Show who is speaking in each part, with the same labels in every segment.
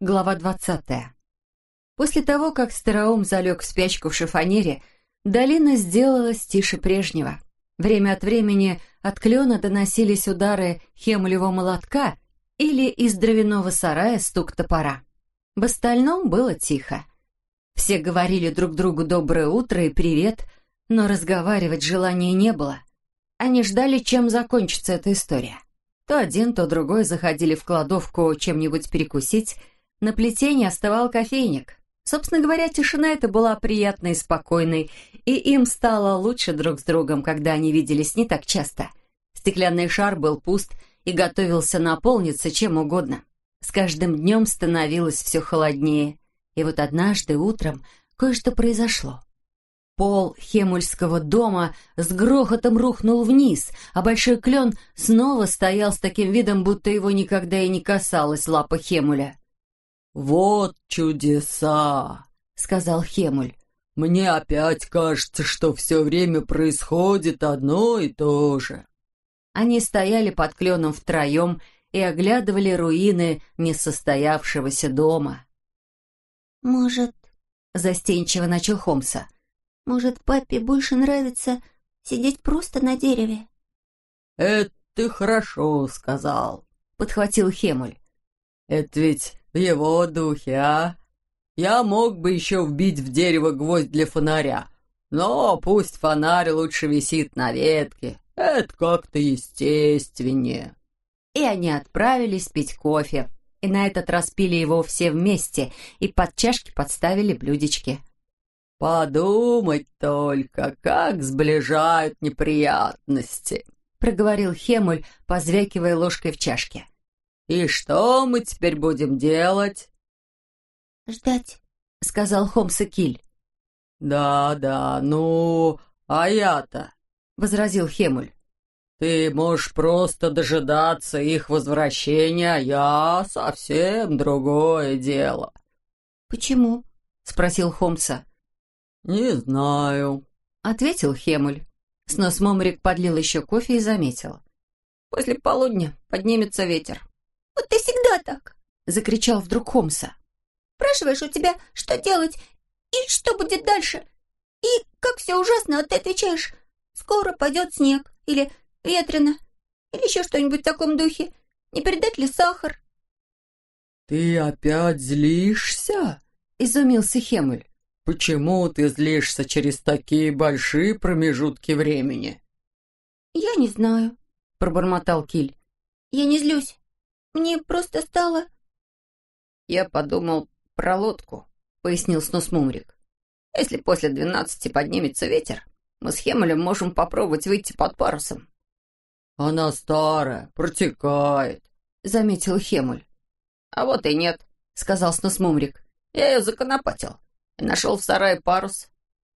Speaker 1: Глава двадцатая. После того, как Староум залег в спячку в шифонере, долина сделалась тише прежнего. Время от времени от клена доносились удары хемулевого молотка или из дровяного сарая стук топора. В остальном было тихо. Все говорили друг другу «доброе утро» и «привет», но разговаривать желания не было. Они ждали, чем закончится эта история. То один, то другой заходили в кладовку чем-нибудь перекусить, на плетении оставал кофейник. Собственно говоря, тишина эта была приятной и спокойной, и им стало лучше друг с другом, когда они виделись не так часто. Стеклянный шар был пуст и готовился наполниться чем угодно. С каждым днем становилось все холоднее, и вот однажды утром кое-что произошло. Пол Хемульского дома с грохотом рухнул вниз, а большой клен снова стоял с таким видом, будто его никогда и не касалась лапа Хемуля.
Speaker 2: «Вот чудеса!» — сказал Хемуль. «Мне опять кажется, что все время происходит одно и то же».
Speaker 1: Они стояли под кленом втроем и оглядывали руины несостоявшегося дома.
Speaker 3: «Может...»
Speaker 1: — застенчиво начал Хомса.
Speaker 3: «Может, папе больше нравится сидеть просто на дереве?»
Speaker 2: «Это ты хорошо сказал», — подхватил Хемуль. «Это ведь его духе, а? Я мог бы еще вбить в дерево гвоздь для фонаря, но пусть фонарь лучше висит на ветке. Это как-то естественнее».
Speaker 1: И они отправились пить кофе. И на этот раз пили его все вместе, и под чашки подставили блюдечки.
Speaker 2: «Подумать только, как сближают неприятности», — проговорил Хемуль, позвякивая ложкой в чашке. «И что мы теперь будем делать?»
Speaker 3: «Ждать», —
Speaker 1: сказал Хомс и Киль.
Speaker 2: «Да-да, ну, а я-то», — возразил Хемуль. «Ты можешь просто дожидаться их возвращения, а я совсем другое дело».
Speaker 1: «Почему?» — спросил Хомса.
Speaker 2: «Не знаю», —
Speaker 1: ответил Хемуль. Снос Момрик подлил еще кофе и заметил. «После полудня поднимется ветер.
Speaker 3: «Вот ты всегда так!»
Speaker 1: — закричал вдруг Хомса.
Speaker 3: «Спрашиваешь у тебя, что делать и что будет дальше. И как все ужасно, а ты отвечаешь, скоро пойдет снег, или ветрено, или еще что-нибудь в таком духе. Не передать ли сахар?»
Speaker 2: «Ты опять злишься?» — изумился Хемель. «Почему ты злишься через такие большие промежутки времени?»
Speaker 3: «Я не знаю», — пробормотал Киль. «Я не злюсь. Мне просто стало...»
Speaker 1: «Я подумал про лодку», — пояснил Снус Мумрик. «Если после двенадцати поднимется ветер, мы с Хемелем можем попробовать выйти под парусом».
Speaker 2: «Она старая, протекает», — заметил Хемуль.
Speaker 1: «А вот и нет», — сказал Снус Мумрик. «Я ее законопатил и нашел в сарае парус.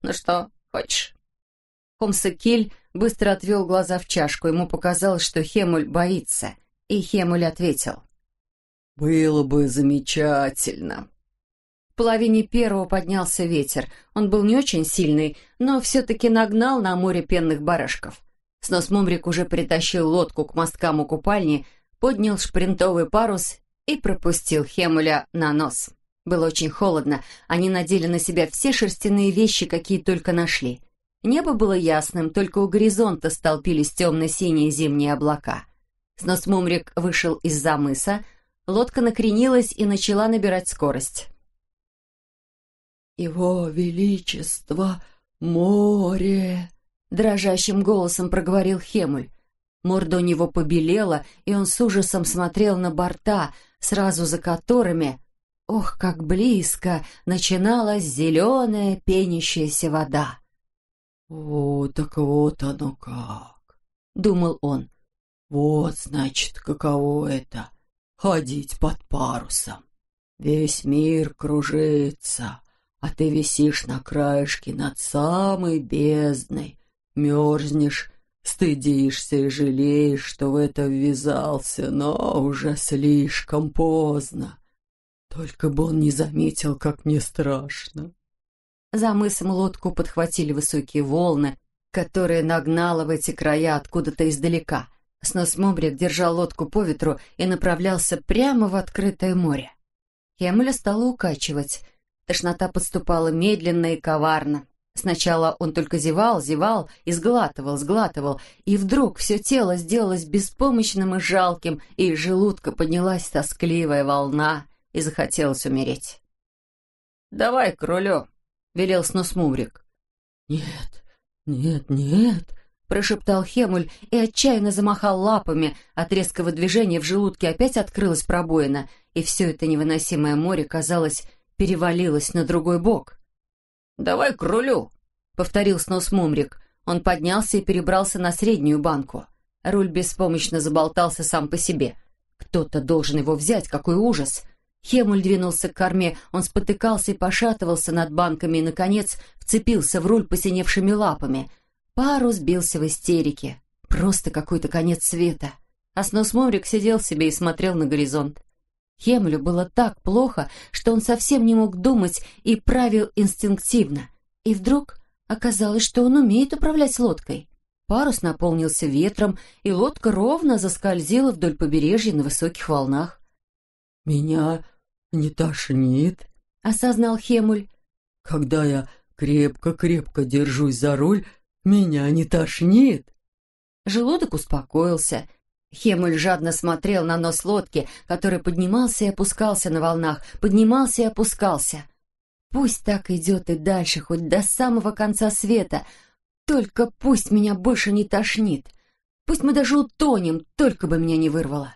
Speaker 1: Ну что, хочешь?» Хомс и Киль быстро отвел глаза в чашку. Ему показалось, что Хемуль боится. И Хемуль ответил.
Speaker 2: «Было бы замечательно».
Speaker 1: В половине первого поднялся ветер. Он был не очень сильный, но все-таки нагнал на море пенных барашков. Снос Мумрик уже притащил лодку к мосткам у купальни, поднял шпринтовый парус и пропустил Хемуля на нос. Было очень холодно, они надели на себя все шерстяные вещи, какие только нашли. Небо было ясным, только у горизонта столпились темно-синие зимние облака. Сносмумрик вышел из-за мыса, лодка накренилась и начала набирать скорость.
Speaker 2: «Его Величество море!» — дрожащим голосом проговорил Хемуль.
Speaker 1: Морда у него побелела, и он с ужасом смотрел на борта, сразу за которыми, ох, как близко, начиналась зеленая пенящаяся вода.
Speaker 2: «О, так вот оно как!» — думал он. Вот, значит, каково это — ходить под парусом. Весь мир кружится, а ты висишь на краешке над самой бездной, мерзнешь, стыдишься и жалеешь, что в это ввязался, но уже слишком поздно. Только бы он не заметил, как мне страшно.
Speaker 1: За мысом лодку подхватили высокие волны, которые нагнало в эти края откуда-то издалека — Снос Мобрик держал лодку по ветру и направлялся прямо в открытое море. Хемеля стала укачивать. Тошнота подступала медленно и коварно. Сначала он только зевал, зевал и сглатывал, сглатывал, и вдруг все тело сделалось беспомощным и жалким, и из желудка поднялась тоскливая волна, и захотелось умереть. «Давай к рулю», — велел снос Мумрик.
Speaker 2: «Нет, нет, нет», —
Speaker 1: прошептал Хемуль и отчаянно замахал лапами. От резкого движения в желудке опять открылась пробоина, и все это невыносимое море, казалось, перевалилось на другой бок.
Speaker 2: «Давай к рулю», — повторил снос Мумрик.
Speaker 1: Он поднялся и перебрался на среднюю банку. Руль беспомощно заболтался сам по себе. Кто-то должен его взять, какой ужас! Хемуль двинулся к корме, он спотыкался и пошатывался над банками и, наконец, вцепился в руль посиневшими лапами. Парус бился в истерике. Просто какой-то конец света. А снос Мумрик сидел себе и смотрел на горизонт. Хемлю было так плохо, что он совсем не мог думать и правил инстинктивно. И вдруг оказалось, что он умеет управлять лодкой. Парус наполнился ветром, и лодка ровно заскользила вдоль побережья на высоких волнах.
Speaker 2: «Меня не тошнит», —
Speaker 1: осознал Хемуль.
Speaker 2: «Когда я крепко-крепко держусь за руль, меня не тошнит».
Speaker 1: Желудок успокоился, Хемуль жадно смотрел на нос лодки, который поднимался и опускался на волнах, поднимался и опускался. Пусть так идет и дальше, хоть до самого конца света, только пусть меня больше не тошнит. Пусть мы даже утонем, только бы меня не вырвало.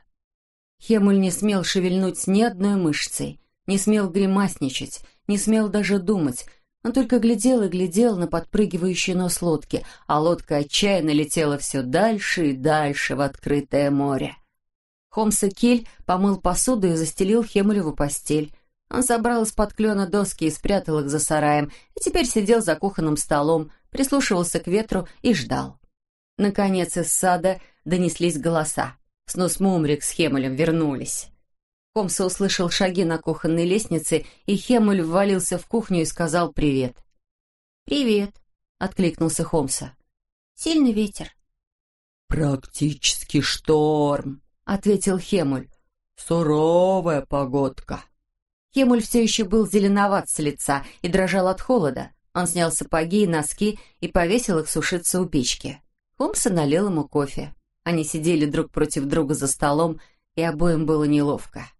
Speaker 1: Хемуль не смел шевельнуть ни одной мышцей, не смел гримасничать, не смел даже думать, он только глядел и глядел на подпрыгивающий нос лодки, а лодка отчаянно летела все дальше и дальше в открытое море. Холмс и Киль помыл посуду и застелил Хемулеву постель. Он собрал из-под клена доски и спрятал их за сараем, и теперь сидел за кухонным столом, прислушивался к ветру и ждал. Наконец из сада донеслись голоса. Снус Мумрик с Хемулем вернулись. Комса услышал шаги на кухонной лестнице, и Хемуль ввалился в кухню и сказал привет.
Speaker 3: «Привет», —
Speaker 1: откликнулся Хомса.
Speaker 3: «Сильный ветер».
Speaker 2: «Практически шторм», —
Speaker 1: ответил Хемуль.
Speaker 2: «Суровая погодка».
Speaker 1: Хемуль все еще был зеленоват с лица и дрожал от холода. Он снял сапоги и носки и повесил их сушиться у печки. Хомса налил ему кофе. Они сидели друг против друга за столом, и обоим было неловко.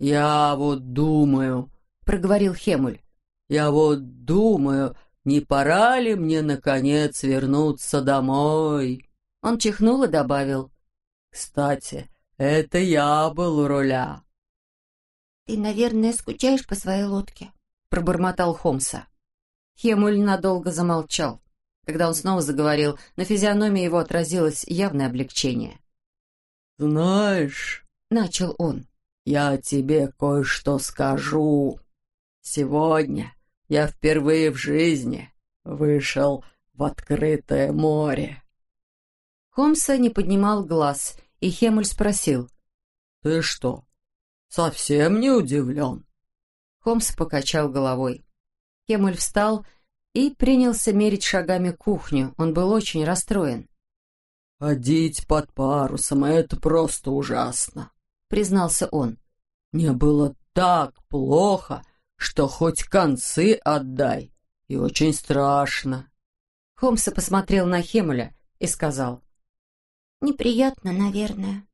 Speaker 2: «Я вот думаю», —
Speaker 1: проговорил Хемуль.
Speaker 2: «Я вот думаю, не пора ли мне, наконец, вернуться домой?»
Speaker 1: Он чихнул и добавил.
Speaker 2: «Кстати, это я был у руля».
Speaker 3: «Ты, наверное, скучаешь по своей лодке», —
Speaker 1: пробормотал Хомса. Хемуль надолго замолчал. Когда он снова заговорил, на физиономии его отразилось явное облегчение.
Speaker 2: «Знаешь», — начал он, я тебе кое-что скажу. Сегодня я впервые в жизни вышел в открытое море.
Speaker 1: Холмса не поднимал глаз, и Хемуль спросил.
Speaker 2: «Ты что, совсем не удивлен?»
Speaker 1: Холмс покачал головой. Хемуль встал и принялся мерить шагами кухню. Он был очень расстроен.
Speaker 2: «Ходить под парусом — это просто ужасно
Speaker 1: признался он.
Speaker 2: «Мне было так плохо, что хоть концы отдай, и очень страшно».
Speaker 1: Холмса посмотрел на Хемуля и сказал.
Speaker 3: «Неприятно, наверное».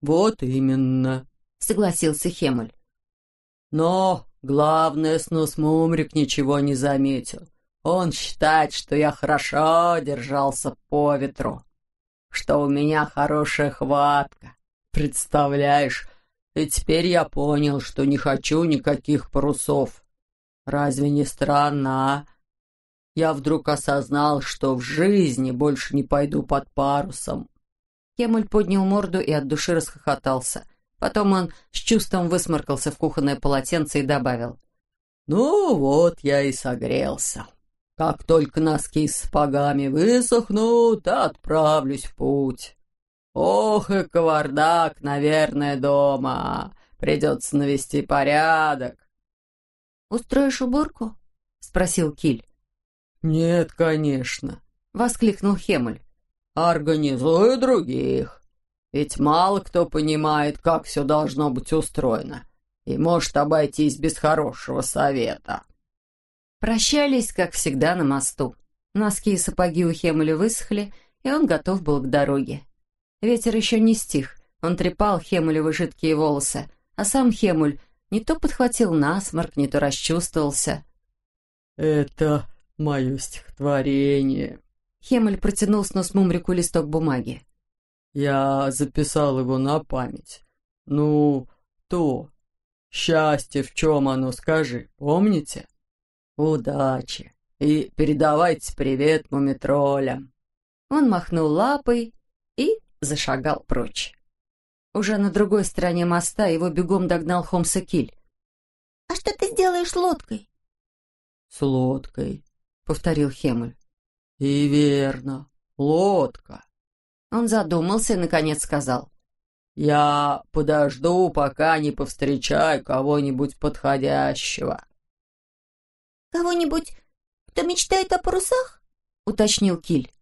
Speaker 2: «Вот именно», —
Speaker 1: согласился Хемуль.
Speaker 2: «Но главное, снос Мумрик ничего не заметил. Он считает, что я хорошо держался по ветру, что у меня хорошая хватка, Представляешь, и теперь я понял, что не хочу никаких парусов. Разве не странно, а? Я вдруг осознал, что в жизни больше не пойду под парусом.
Speaker 1: Кемуль поднял морду и от души расхохотался. Потом он с чувством высморкался в кухонное полотенце и добавил.
Speaker 2: «Ну вот я и согрелся. Как только носки с сапогами высохнут, отправлюсь в путь». Ох и кавардак, наверное, дома. Придется навести порядок.
Speaker 3: «Устроишь уборку?»
Speaker 1: — спросил Киль.
Speaker 2: «Нет, конечно», —
Speaker 1: воскликнул Хемуль.
Speaker 2: «Организую других. Ведь мало кто понимает, как все должно быть устроено. и может обойтись без хорошего совета».
Speaker 1: Прощались, как всегда, на мосту. Носки и сапоги у Хемеля высохли, и он готов был к дороге. Ветер еще не стих, он трепал Хемулевы жидкие волосы, а сам Хемуль не то подхватил насморк, не то расчувствовался.
Speaker 2: «Это мое стихотворение».
Speaker 1: Хемуль протянул с нос Мумрику листок бумаги.
Speaker 2: «Я записал его на память. Ну, то. Счастье в чем оно, скажи, помните? Удачи. И передавайте привет мумитролям».
Speaker 1: Он махнул лапой зашагал прочь. Уже на другой стороне моста его бегом догнал Хомса Киль.
Speaker 3: «А что ты сделаешь с лодкой?»
Speaker 2: «С лодкой», — повторил Хемуль.
Speaker 1: «И
Speaker 2: верно, лодка».
Speaker 1: Он задумался и, наконец, сказал.
Speaker 2: «Я подожду, пока не повстречаю кого-нибудь подходящего».
Speaker 3: «Кого-нибудь, кто мечтает о парусах?» — уточнил Киль.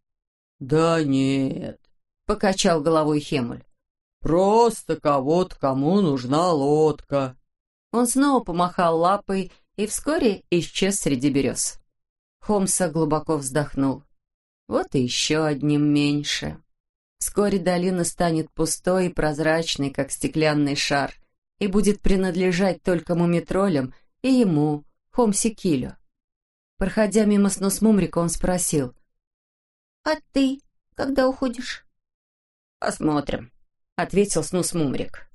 Speaker 2: «Да нет», —
Speaker 1: покачал головой Хемуль.
Speaker 2: Просто кого-то, кому нужна лодка».
Speaker 1: Он снова помахал лапой и вскоре исчез среди берез. Хомса глубоко вздохнул. Вот и еще одним меньше. Вскоре долина станет пустой и прозрачной, как стеклянный шар, и будет принадлежать только мумитролям и ему, Хомси Килю. Проходя мимо снус Мумрика, он спросил.
Speaker 3: «А ты когда уходишь?»
Speaker 1: «Посмотрим», — ответил Снус Мумрик.